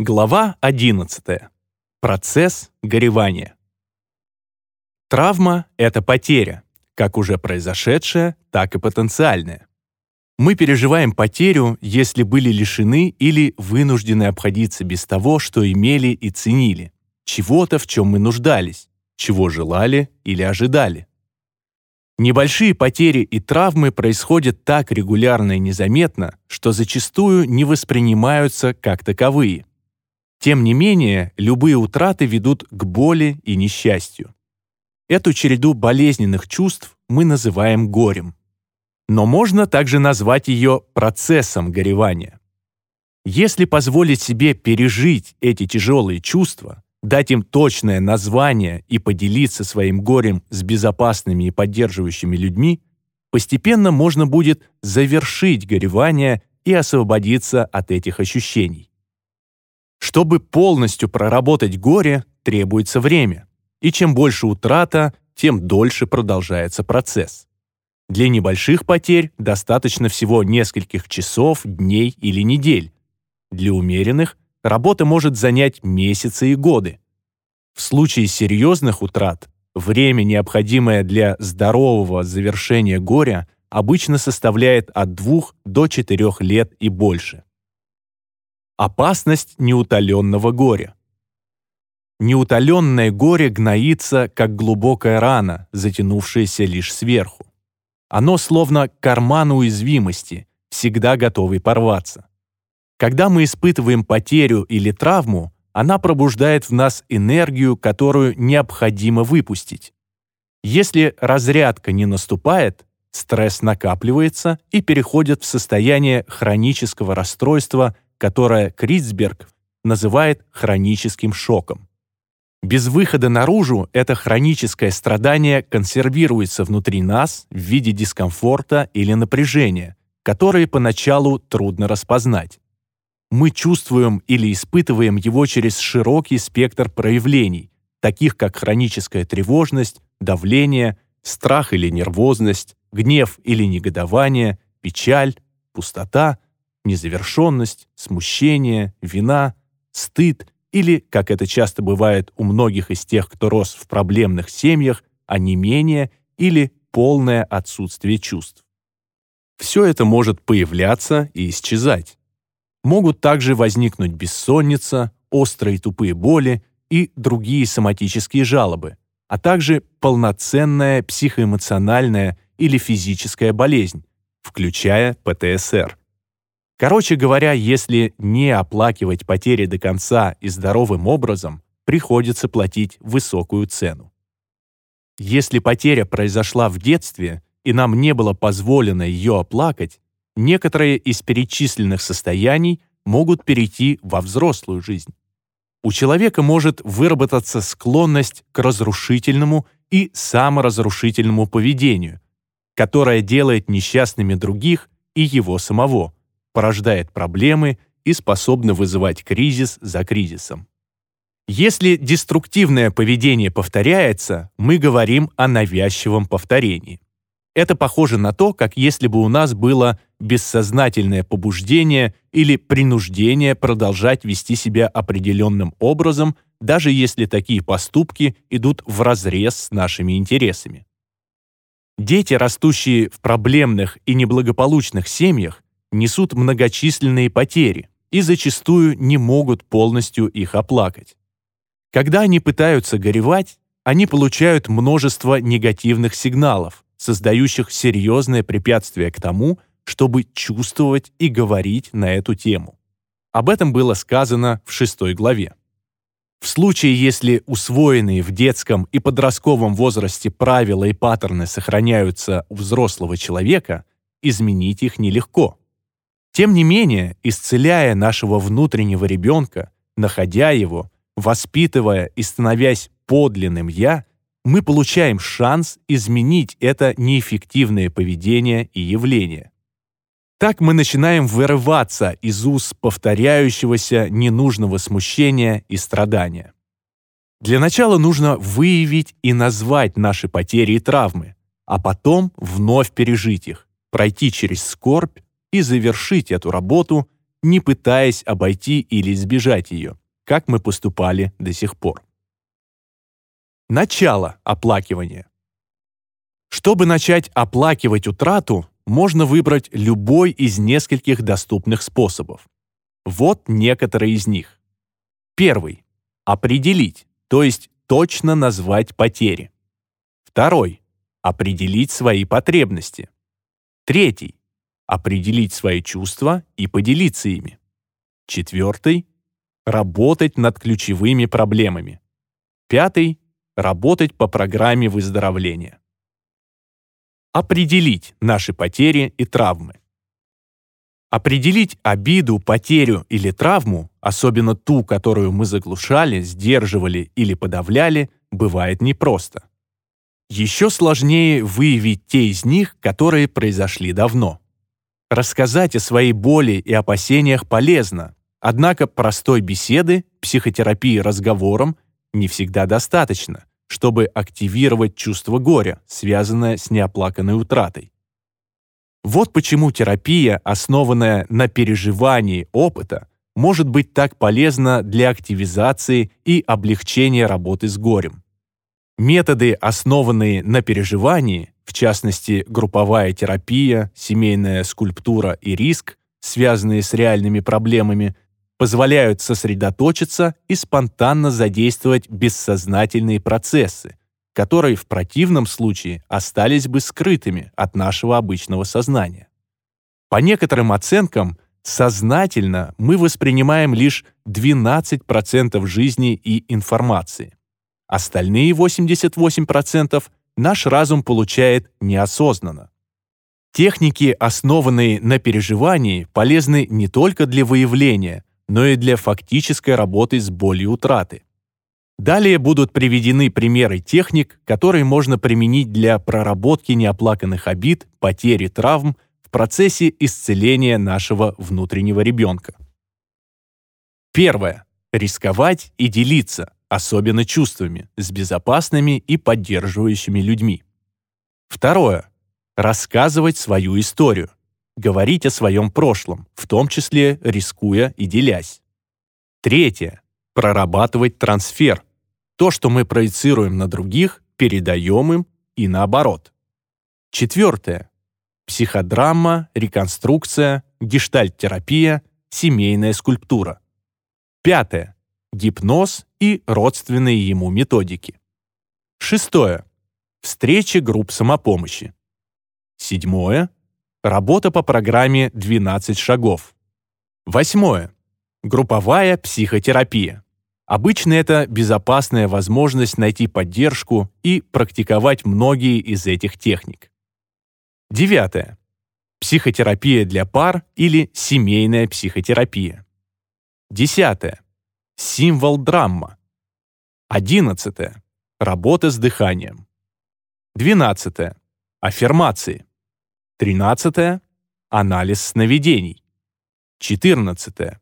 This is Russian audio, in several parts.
Глава 11. Процесс горевания. Травма — это потеря, как уже произошедшая, так и потенциальная. Мы переживаем потерю, если были лишены или вынуждены обходиться без того, что имели и ценили, чего-то, в чем мы нуждались, чего желали или ожидали. Небольшие потери и травмы происходят так регулярно и незаметно, что зачастую не воспринимаются как таковые. Тем не менее, любые утраты ведут к боли и несчастью. Эту череду болезненных чувств мы называем горем. Но можно также назвать ее процессом горевания. Если позволить себе пережить эти тяжелые чувства, дать им точное название и поделиться своим горем с безопасными и поддерживающими людьми, постепенно можно будет завершить горевание и освободиться от этих ощущений. Чтобы полностью проработать горе, требуется время. И чем больше утрата, тем дольше продолжается процесс. Для небольших потерь достаточно всего нескольких часов, дней или недель. Для умеренных работа может занять месяцы и годы. В случае серьезных утрат время, необходимое для здорового завершения горя, обычно составляет от 2 до 4 лет и больше. Опасность неутоленного горя. Неутоленное горе гноится, как глубокая рана, затянувшаяся лишь сверху. Оно словно карман уязвимости, всегда готовый порваться. Когда мы испытываем потерю или травму, она пробуждает в нас энергию, которую необходимо выпустить. Если разрядка не наступает, стресс накапливается и переходит в состояние хронического расстройства которое Крицберг называет хроническим шоком. Без выхода наружу это хроническое страдание консервируется внутри нас в виде дискомфорта или напряжения, которые поначалу трудно распознать. Мы чувствуем или испытываем его через широкий спектр проявлений, таких как хроническая тревожность, давление, страх или нервозность, гнев или негодование, печаль, пустота, незавершенность, смущение, вина, стыд или, как это часто бывает у многих из тех, кто рос в проблемных семьях, онемение или полное отсутствие чувств. Все это может появляться и исчезать. Могут также возникнуть бессонница, острые тупые боли и другие соматические жалобы, а также полноценная психоэмоциональная или физическая болезнь, включая ПТСР. Короче говоря, если не оплакивать потери до конца и здоровым образом, приходится платить высокую цену. Если потеря произошла в детстве, и нам не было позволено ее оплакать, некоторые из перечисленных состояний могут перейти во взрослую жизнь. У человека может выработаться склонность к разрушительному и саморазрушительному поведению, которое делает несчастными других и его самого – порождает проблемы и способна вызывать кризис за кризисом. Если деструктивное поведение повторяется, мы говорим о навязчивом повторении. Это похоже на то, как если бы у нас было бессознательное побуждение или принуждение продолжать вести себя определенным образом, даже если такие поступки идут вразрез с нашими интересами. Дети, растущие в проблемных и неблагополучных семьях, несут многочисленные потери и зачастую не могут полностью их оплакать. Когда они пытаются горевать, они получают множество негативных сигналов, создающих серьезное препятствие к тому, чтобы чувствовать и говорить на эту тему. Об этом было сказано в шестой главе. В случае, если усвоенные в детском и подростковом возрасте правила и паттерны сохраняются у взрослого человека, изменить их нелегко. Тем не менее, исцеляя нашего внутреннего ребенка, находя его, воспитывая и становясь подлинным «я», мы получаем шанс изменить это неэффективное поведение и явление. Так мы начинаем вырываться из уз повторяющегося ненужного смущения и страдания. Для начала нужно выявить и назвать наши потери и травмы, а потом вновь пережить их, пройти через скорбь и завершить эту работу, не пытаясь обойти или избежать ее, как мы поступали до сих пор. Начало оплакивания. Чтобы начать оплакивать утрату, можно выбрать любой из нескольких доступных способов. Вот некоторые из них. Первый. Определить, то есть точно назвать потери. Второй. Определить свои потребности. Третий. Определить свои чувства и поделиться ими. Четвертый. Работать над ключевыми проблемами. Пятый. Работать по программе выздоровления. Определить наши потери и травмы. Определить обиду, потерю или травму, особенно ту, которую мы заглушали, сдерживали или подавляли, бывает непросто. Еще сложнее выявить те из них, которые произошли давно. Рассказать о своей боли и опасениях полезно, однако простой беседы, психотерапии разговором не всегда достаточно – чтобы активировать чувство горя, связанное с неоплаканной утратой. Вот почему терапия, основанная на переживании опыта, может быть так полезна для активизации и облегчения работы с горем. Методы, основанные на переживании, в частности, групповая терапия, семейная скульптура и риск, связанные с реальными проблемами, позволяют сосредоточиться и спонтанно задействовать бессознательные процессы, которые в противном случае остались бы скрытыми от нашего обычного сознания. По некоторым оценкам, сознательно мы воспринимаем лишь 12% жизни и информации. Остальные 88% наш разум получает неосознанно. Техники, основанные на переживании, полезны не только для выявления, но и для фактической работы с болью утраты. Далее будут приведены примеры техник, которые можно применить для проработки неоплаканных обид, потери травм в процессе исцеления нашего внутреннего ребенка. Первое. Рисковать и делиться, особенно чувствами, с безопасными и поддерживающими людьми. Второе. Рассказывать свою историю, говорить о своем прошлом, в том числе рискуя и делясь. Третье. Прорабатывать трансфер. То, что мы проецируем на других, передаем им и наоборот. Четвертое. Психодрама, реконструкция, гештальт-терапия, семейная скульптура. Пятое. Гипноз и родственные ему методики. Шестое. Встречи групп самопомощи. Седьмое. Работа по программе «12 шагов». Восьмое. Групповая психотерапия. Обычно это безопасная возможность найти поддержку и практиковать многие из этих техник. Девятое. Психотерапия для пар или семейная психотерапия. Десятое. Символ драма. Одиннадцатое. Работа с дыханием. Двенадцатое. Аффирмации. 13. Анализ сновидений. 14.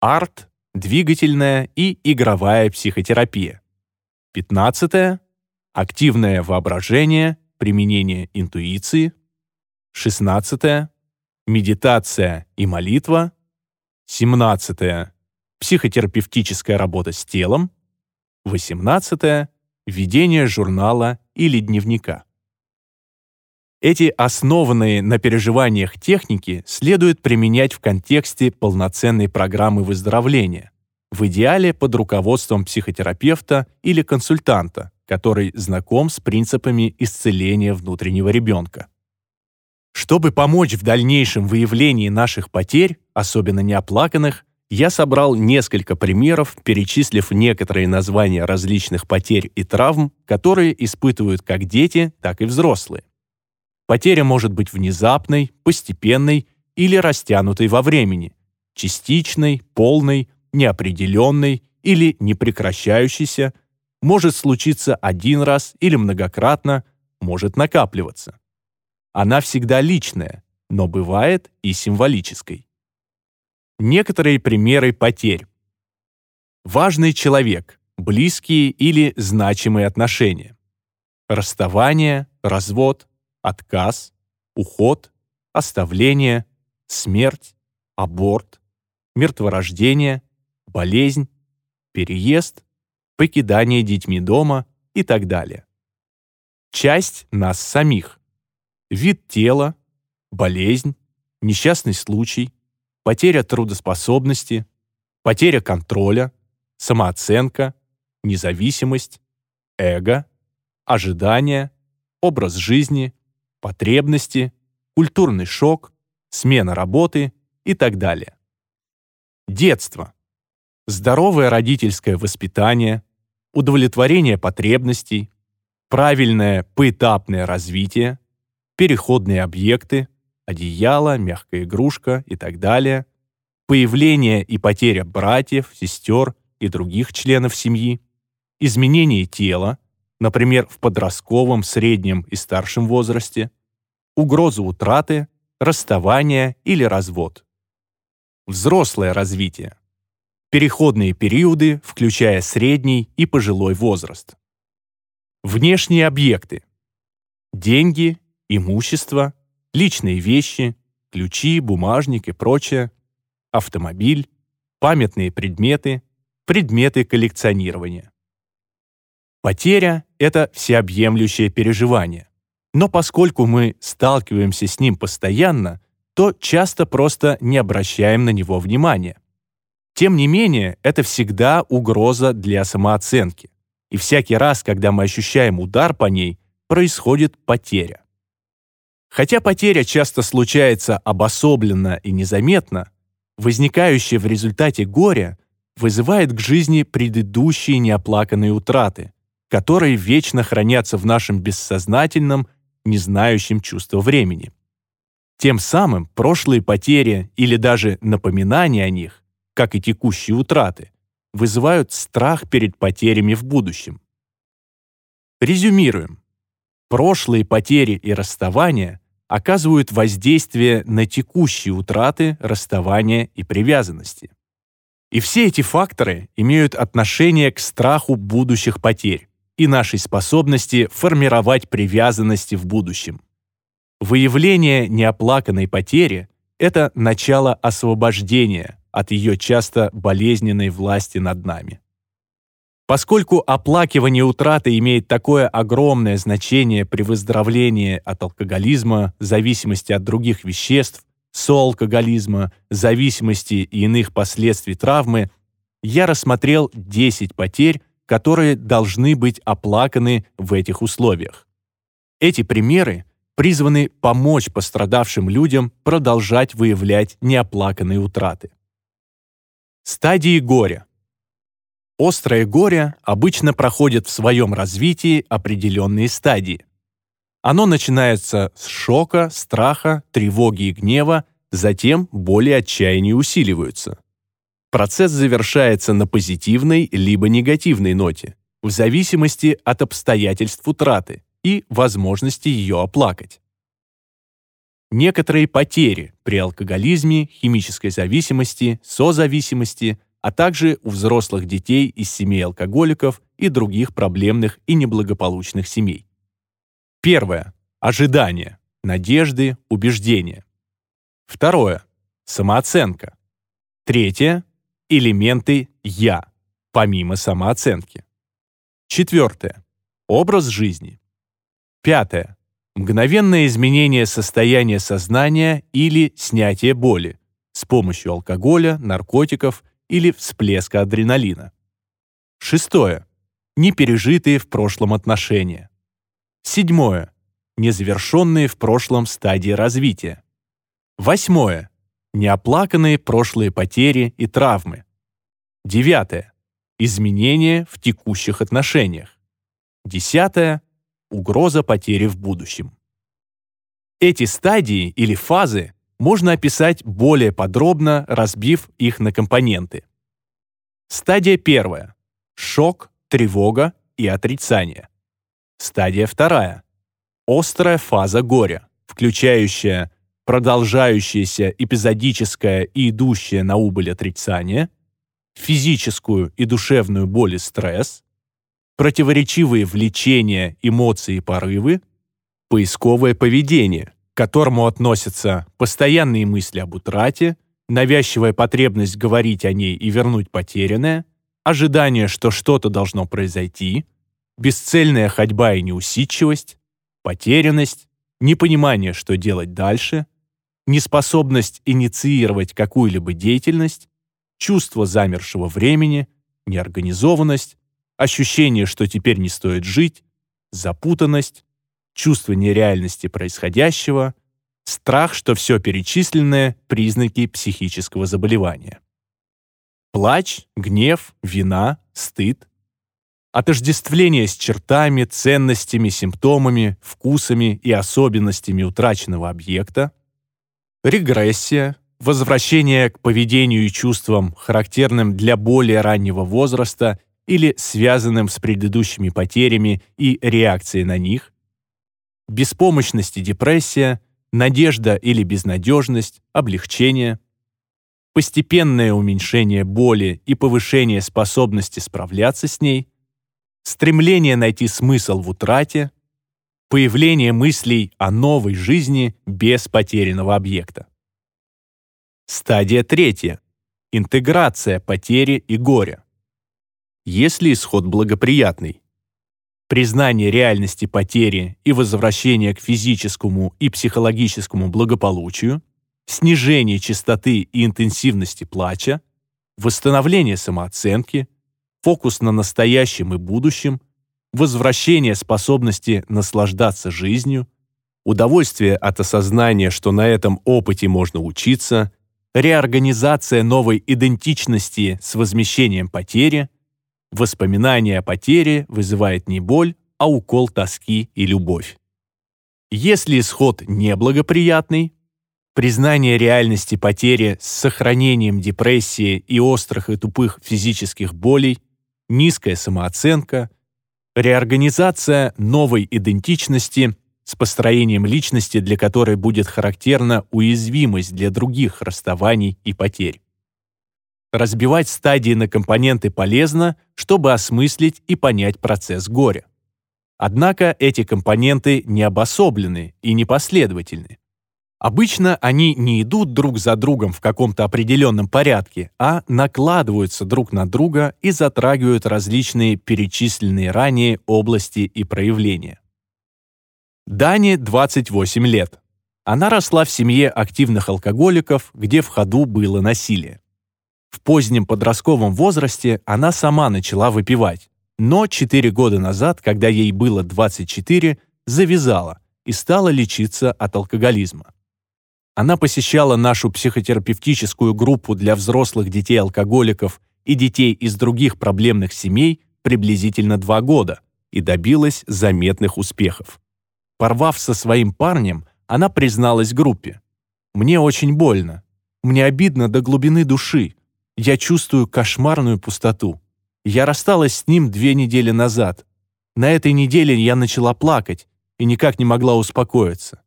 Арт, двигательная и игровая психотерапия. 15. Активное воображение, применение интуиции. 16. Медитация и молитва. 17. Психотерапевтическая работа с телом. 18. Ведение журнала или дневника. Эти основанные на переживаниях техники следует применять в контексте полноценной программы выздоровления, в идеале под руководством психотерапевта или консультанта, который знаком с принципами исцеления внутреннего ребенка. Чтобы помочь в дальнейшем выявлении наших потерь, особенно неоплаканных, я собрал несколько примеров, перечислив некоторые названия различных потерь и травм, которые испытывают как дети, так и взрослые. Потеря может быть внезапной, постепенной или растянутой во времени, частичной, полной, неопределенной или непрекращающейся, может случиться один раз или многократно, может накапливаться. Она всегда личная, но бывает и символической. Некоторые примеры потерь. Важный человек, близкие или значимые отношения. Расставание, развод, отказ, уход, оставление, смерть, аборт, мертворождение, болезнь, переезд, покидание детьми дома и так далее. Часть нас самих. Вид тела, болезнь, несчастный случай, потеря трудоспособности, потеря контроля, самооценка, независимость, эго, ожидания, образ жизни, потребности, культурный шок, смена работы и так далее. Детство. Здоровое родительское воспитание, удовлетворение потребностей, правильное поэтапное развитие, переходные объекты, одеяло, мягкая игрушка и так далее, появление и потеря братьев, сестер и других членов семьи, изменение тела, например, в подростковом, среднем и старшем возрасте, угрозу утраты, расставание или развод. Взрослое развитие. Переходные периоды, включая средний и пожилой возраст. Внешние объекты. Деньги, имущество, личные вещи, ключи, бумажник и прочее, автомобиль, памятные предметы, предметы коллекционирования. Потеря — это всеобъемлющее переживание. Но поскольку мы сталкиваемся с ним постоянно, то часто просто не обращаем на него внимания. Тем не менее, это всегда угроза для самооценки. И всякий раз, когда мы ощущаем удар по ней, происходит потеря. Хотя потеря часто случается обособленно и незаметно, возникающее в результате горя вызывает к жизни предыдущие неоплаканные утраты, которые вечно хранятся в нашем бессознательном, не знающем чувства времени. Тем самым прошлые потери или даже напоминания о них, как и текущие утраты, вызывают страх перед потерями в будущем. Резюмируем. Прошлые потери и расставания оказывают воздействие на текущие утраты, расставания и привязанности. И все эти факторы имеют отношение к страху будущих потерь, и нашей способности формировать привязанности в будущем. Выявление неоплаканной потери — это начало освобождения от ее часто болезненной власти над нами. Поскольку оплакивание утраты имеет такое огромное значение при выздоровлении от алкоголизма, зависимости от других веществ, соалкоголизма, зависимости и иных последствий травмы, я рассмотрел 10 потерь, которые должны быть оплаканы в этих условиях. Эти примеры призваны помочь пострадавшим людям продолжать выявлять неоплаканные утраты. Стадии горя. Острое горе обычно проходит в своем развитии определенные стадии. Оно начинается с шока, страха, тревоги и гнева, затем боли и отчаяние усиливаются. Процесс завершается на позитивной либо негативной ноте, в зависимости от обстоятельств утраты и возможности ее оплакать. Некоторые потери при алкоголизме, химической зависимости, созависимости, а также у взрослых детей из семей алкоголиков и других проблемных и неблагополучных семей. Первое. Ожидания, надежды, убеждения. Второе. Самооценка. Третье элементы «я», помимо самооценки. Четвертое. Образ жизни. Пятое. Мгновенное изменение состояния сознания или снятие боли с помощью алкоголя, наркотиков или всплеска адреналина. Шестое. Непережитые в прошлом отношения. Седьмое. Незавершенные в прошлом стадии развития. Восьмое неоплаканные прошлые потери и травмы. Девятое. Изменения в текущих отношениях. Десятое. Угроза потери в будущем. Эти стадии или фазы можно описать более подробно, разбив их на компоненты. Стадия первая. Шок, тревога и отрицание. Стадия вторая. Острая фаза горя, включающая продолжающееся эпизодическое и идущее на убыль отрицание, физическую и душевную боль и стресс, противоречивые влечения, эмоции и порывы, поисковое поведение, к которому относятся постоянные мысли об утрате, навязчивая потребность говорить о ней и вернуть потерянное, ожидание, что что-то должно произойти, бесцельная ходьба и неусидчивость, потерянность, непонимание, что делать дальше, неспособность инициировать какую-либо деятельность, чувство замершего времени, неорганизованность, ощущение, что теперь не стоит жить, запутанность, чувство нереальности происходящего, страх, что все перечисленное – признаки психического заболевания. Плач, гнев, вина, стыд, отождествление с чертами, ценностями, симптомами, вкусами и особенностями утраченного объекта, регрессия, возвращение к поведению и чувствам, характерным для более раннего возраста или связанным с предыдущими потерями и реакцией на них, беспомощность и депрессия, надежда или безнадежность, облегчение, постепенное уменьшение боли и повышение способности справляться с ней, стремление найти смысл в утрате, появление мыслей о новой жизни без потерянного объекта. Стадия третья. Интеграция потери и горя. Если исход благоприятный, признание реальности потери и возвращение к физическому и психологическому благополучию, снижение частоты и интенсивности плача, восстановление самооценки, фокус на настоящем и будущем, возвращение способности наслаждаться жизнью, удовольствие от осознания, что на этом опыте можно учиться, реорганизация новой идентичности с возмещением потери, воспоминание о потере вызывает не боль, а укол тоски и любовь. Если исход неблагоприятный, признание реальности потери с сохранением депрессии и острых и тупых физических болей, низкая самооценка, реорганизация новой идентичности с построением личности, для которой будет характерна уязвимость для других расставаний и потерь. Разбивать стадии на компоненты полезно, чтобы осмыслить и понять процесс горя. Однако эти компоненты не обособлены и непоследовательны. Обычно они не идут друг за другом в каком-то определенном порядке, а накладываются друг на друга и затрагивают различные перечисленные ранее области и проявления. Дане 28 лет. Она росла в семье активных алкоголиков, где в ходу было насилие. В позднем подростковом возрасте она сама начала выпивать, но 4 года назад, когда ей было 24, завязала и стала лечиться от алкоголизма. Она посещала нашу психотерапевтическую группу для взрослых детей-алкоголиков и детей из других проблемных семей приблизительно два года и добилась заметных успехов. Порвав со своим парнем, она призналась группе. «Мне очень больно. Мне обидно до глубины души. Я чувствую кошмарную пустоту. Я рассталась с ним две недели назад. На этой неделе я начала плакать и никак не могла успокоиться.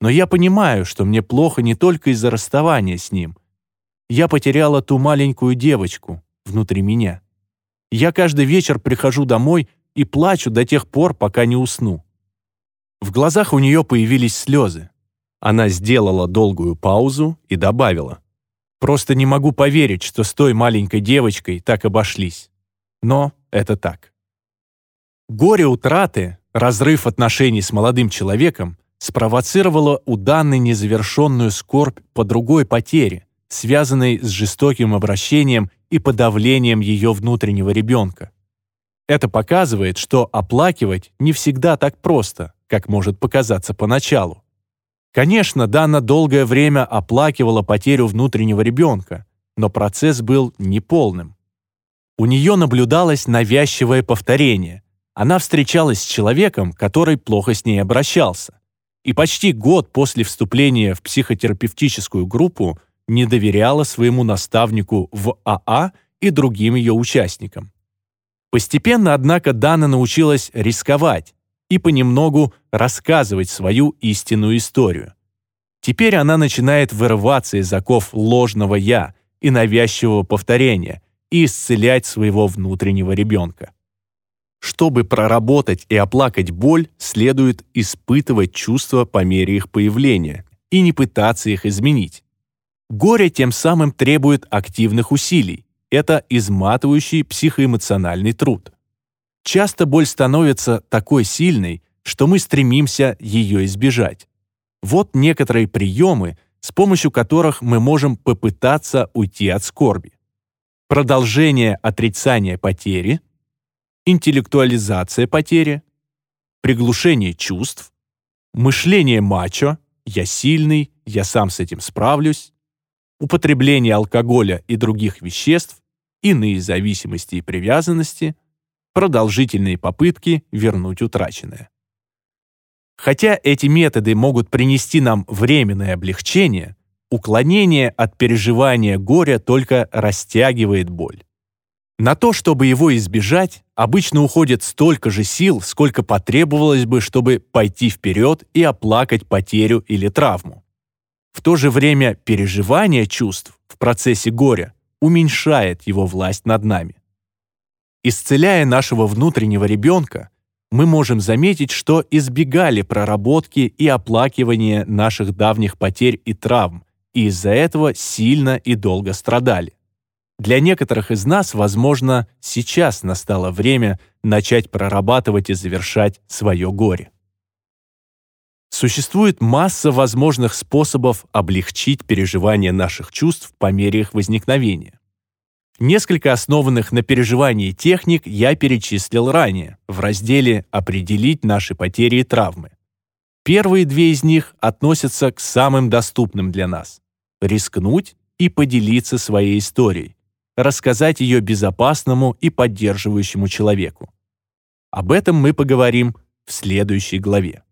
Но я понимаю, что мне плохо не только из-за расставания с ним. Я потеряла ту маленькую девочку внутри меня. Я каждый вечер прихожу домой и плачу до тех пор, пока не усну. В глазах у нее появились слезы. Она сделала долгую паузу и добавила. «Просто не могу поверить, что с той маленькой девочкой так обошлись. Но это так». Горе утраты, разрыв отношений с молодым человеком спровоцировало у Данны незавершенную скорбь по другой потере, связанной с жестоким обращением и подавлением ее внутреннего ребенка. Это показывает, что оплакивать не всегда так просто, как может показаться поначалу. Конечно, Дана долгое время оплакивала потерю внутреннего ребенка, но процесс был неполным. У нее наблюдалось навязчивое повторение. Она встречалась с человеком, который плохо с ней обращался. И почти год после вступления в психотерапевтическую группу не доверяла своему наставнику в АА и другим ее участникам. Постепенно, однако, Дана научилась рисковать и понемногу рассказывать свою истинную историю. Теперь она начинает вырываться из оков ложного «я» и навязчивого повторения и исцелять своего внутреннего ребенка. Чтобы проработать и оплакать боль, следует испытывать чувства по мере их появления и не пытаться их изменить. Горе тем самым требует активных усилий. Это изматывающий психоэмоциональный труд. Часто боль становится такой сильной, что мы стремимся ее избежать. Вот некоторые приемы, с помощью которых мы можем попытаться уйти от скорби. Продолжение отрицания потери, интеллектуализация потери, приглушение чувств, мышление мачо «я сильный, я сам с этим справлюсь», употребление алкоголя и других веществ, иные зависимости и привязанности, продолжительные попытки вернуть утраченное. Хотя эти методы могут принести нам временное облегчение, уклонение от переживания горя только растягивает боль. На то, чтобы его избежать, обычно уходит столько же сил, сколько потребовалось бы, чтобы пойти вперед и оплакать потерю или травму. В то же время переживание чувств в процессе горя уменьшает его власть над нами. Исцеляя нашего внутреннего ребенка, мы можем заметить, что избегали проработки и оплакивания наших давних потерь и травм, и из-за этого сильно и долго страдали. Для некоторых из нас, возможно, сейчас настало время начать прорабатывать и завершать свое горе. Существует масса возможных способов облегчить переживание наших чувств по мере их возникновения. Несколько основанных на переживании техник я перечислил ранее в разделе «Определить наши потери и травмы». Первые две из них относятся к самым доступным для нас. Рискнуть и поделиться своей историей, рассказать ее безопасному и поддерживающему человеку. Об этом мы поговорим в следующей главе.